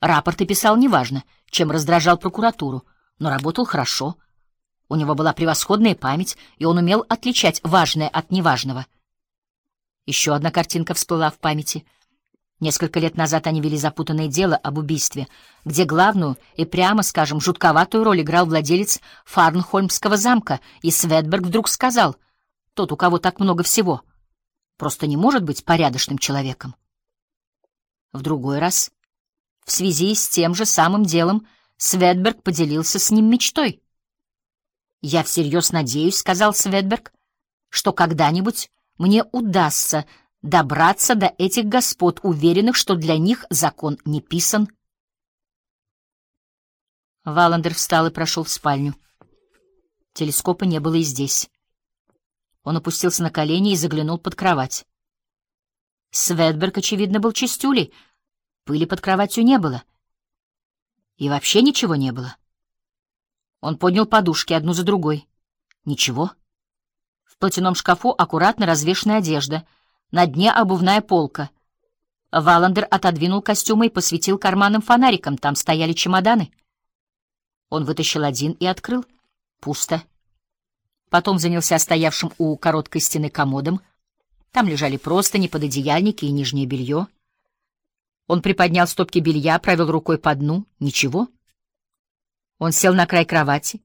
Рапорты писал неважно, чем раздражал прокуратуру, но работал хорошо. У него была превосходная память, и он умел отличать важное от неважного. Еще одна картинка всплыла в памяти. Несколько лет назад они вели запутанное дело об убийстве, где главную и, прямо скажем, жутковатую роль играл владелец Фарнхольмского замка, и Светберг вдруг сказал, тот, у кого так много всего, просто не может быть порядочным человеком. В другой раз, в связи с тем же самым делом, Светберг поделился с ним мечтой. «Я всерьез надеюсь», — сказал Светберг, — «что когда-нибудь мне удастся добраться до этих господ, уверенных, что для них закон не писан». Валандер встал и прошел в спальню. Телескопа не было и здесь. Он опустился на колени и заглянул под кровать. Светберг, очевидно, был чистюлей. Пыли под кроватью не было. И вообще ничего не было. Он поднял подушки одну за другой. Ничего. В платяном шкафу аккуратно развешенная одежда, на дне обувная полка. Валандер отодвинул костюмы и посветил карманным фонариком, там стояли чемоданы. Он вытащил один и открыл. Пусто. Потом занялся стоявшим у короткой стены комодом. Там лежали простыни, пододеяльники и нижнее белье. Он приподнял стопки белья, провел рукой по дну. Ничего. Он сел на край кровати.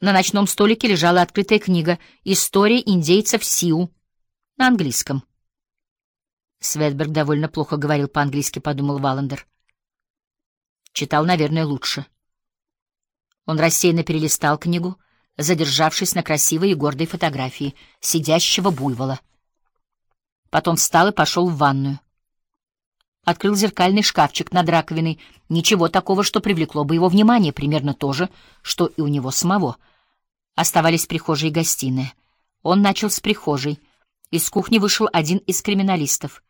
На ночном столике лежала открытая книга «История индейцев Сиу» на английском. Светберг довольно плохо говорил по-английски, подумал Валандер. Читал, наверное, лучше. Он рассеянно перелистал книгу, задержавшись на красивой и гордой фотографии сидящего буйвола. Потом встал и пошел в ванную. Открыл зеркальный шкафчик над раковиной. Ничего такого, что привлекло бы его внимание, примерно то же, что и у него самого. Оставались прихожая и гостиная. Он начал с прихожей. Из кухни вышел один из криминалистов.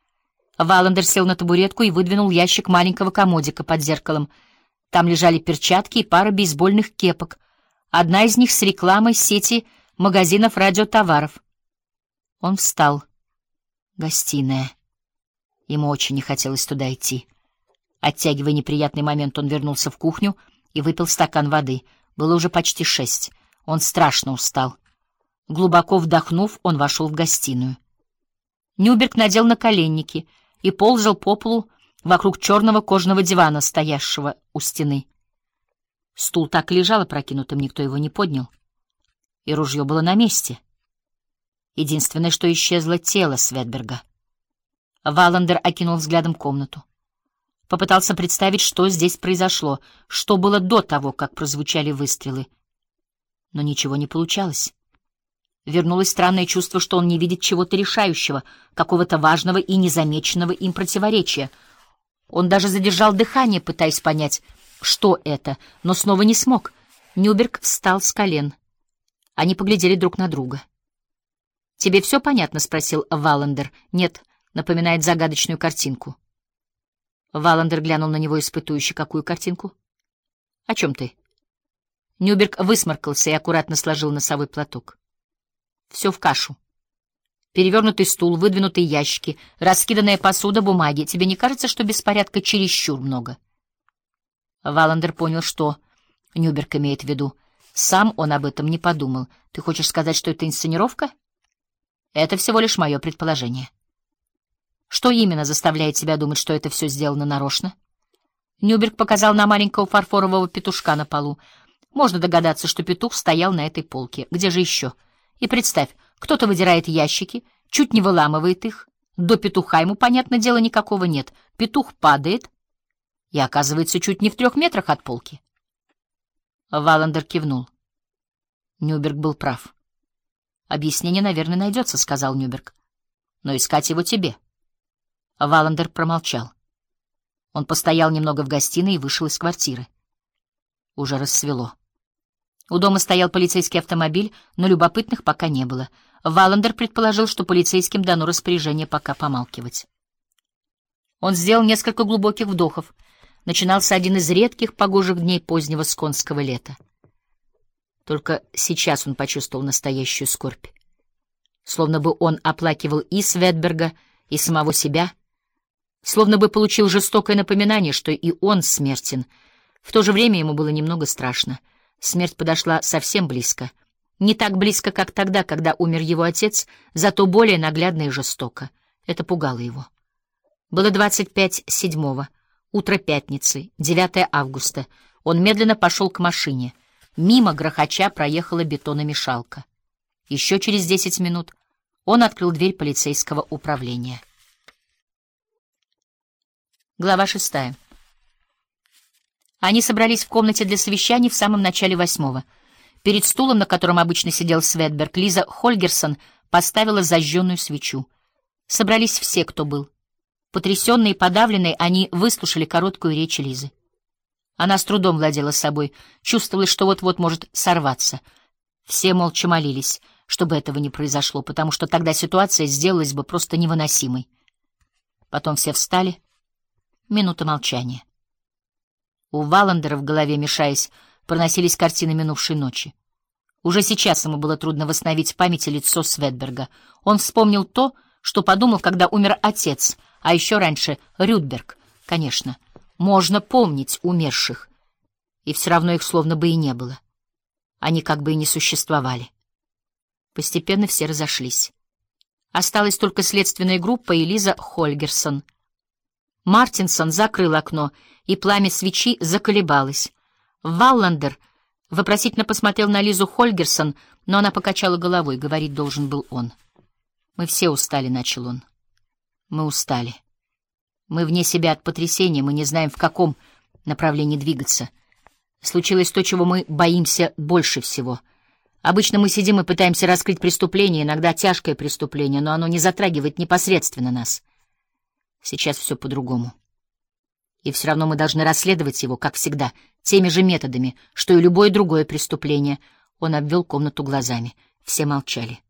Валандер сел на табуретку и выдвинул ящик маленького комодика под зеркалом. Там лежали перчатки и пара бейсбольных кепок. Одна из них с рекламой сети магазинов радиотоваров. Он встал. Гостиная. Ему очень не хотелось туда идти. Оттягивая неприятный момент, он вернулся в кухню и выпил стакан воды. Было уже почти шесть. Он страшно устал. Глубоко вдохнув, он вошел в гостиную. Нюберг надел наколенники и ползал по полу вокруг черного кожаного дивана, стоявшего у стены. Стул так и лежал опрокинутым, никто его не поднял. И ружье было на месте. Единственное, что исчезло — тело Светберга. Валандер окинул взглядом комнату. Попытался представить, что здесь произошло, что было до того, как прозвучали выстрелы. Но ничего не получалось. Вернулось странное чувство, что он не видит чего-то решающего, какого-то важного и незамеченного им противоречия. Он даже задержал дыхание, пытаясь понять, что это, но снова не смог. Нюберг встал с колен. Они поглядели друг на друга. «Тебе все понятно?» — спросил Валандер. «Нет», напоминает загадочную картинку. Валандер глянул на него испытующе. Какую картинку? О чем ты? Нюберг высморкался и аккуратно сложил носовой платок. Все в кашу. Перевернутый стул, выдвинутые ящики, раскиданная посуда, бумаги. Тебе не кажется, что беспорядка чересчур много? Валандер понял, что Нюберг имеет в виду. Сам он об этом не подумал. Ты хочешь сказать, что это инсценировка? Это всего лишь мое предположение. Что именно заставляет тебя думать, что это все сделано нарочно? Нюберг показал на маленького фарфорового петушка на полу. Можно догадаться, что петух стоял на этой полке. Где же еще? И представь, кто-то выдирает ящики, чуть не выламывает их. До петуха ему, понятное дело, никакого нет. Петух падает и оказывается чуть не в трех метрах от полки. Валандер кивнул. Нюберг был прав. «Объяснение, наверное, найдется», — сказал Нюберг. «Но искать его тебе». Валандер промолчал. Он постоял немного в гостиной и вышел из квартиры. Уже рассвело. У дома стоял полицейский автомобиль, но любопытных пока не было. Валандер предположил, что полицейским дано распоряжение пока помалкивать. Он сделал несколько глубоких вдохов. Начинался один из редких погожих дней позднего сконского лета. Только сейчас он почувствовал настоящую скорбь. Словно бы он оплакивал и Светберга, и самого себя — Словно бы получил жестокое напоминание, что и он смертен. В то же время ему было немного страшно. Смерть подошла совсем близко. Не так близко, как тогда, когда умер его отец, зато более наглядно и жестоко. Это пугало его. Было 25 седьмого, утро пятницы, 9 августа. Он медленно пошел к машине. Мимо грохоча проехала бетономешалка. Еще через 10 минут он открыл дверь полицейского управления. Глава шестая. Они собрались в комнате для совещаний в самом начале восьмого. Перед стулом, на котором обычно сидел Светберг, Лиза Хольгерсон поставила зажженную свечу. Собрались все, кто был. Потрясенные и подавленные, они выслушали короткую речь Лизы. Она с трудом владела собой, чувствовала, что вот-вот может сорваться. Все молча молились, чтобы этого не произошло, потому что тогда ситуация сделалась бы просто невыносимой. Потом все встали. Минута молчания. У Валандера в голове, мешаясь, проносились картины минувшей ночи. Уже сейчас ему было трудно восстановить в памяти лицо Светберга. Он вспомнил то, что подумал, когда умер отец, а еще раньше Рюдберг. Конечно, можно помнить умерших, и все равно их словно бы и не было. Они как бы и не существовали. Постепенно все разошлись. Осталась только следственная группа и Лиза Хольгерсон. Мартинсон закрыл окно, и пламя свечи заколебалось. Валландер вопросительно посмотрел на Лизу Хольгерсон, но она покачала головой, говорить должен был он. «Мы все устали», — начал он. «Мы устали. Мы вне себя от потрясения, мы не знаем, в каком направлении двигаться. Случилось то, чего мы боимся больше всего. Обычно мы сидим и пытаемся раскрыть преступление, иногда тяжкое преступление, но оно не затрагивает непосредственно нас. Сейчас все по-другому. И все равно мы должны расследовать его, как всегда, теми же методами, что и любое другое преступление. Он обвел комнату глазами. Все молчали.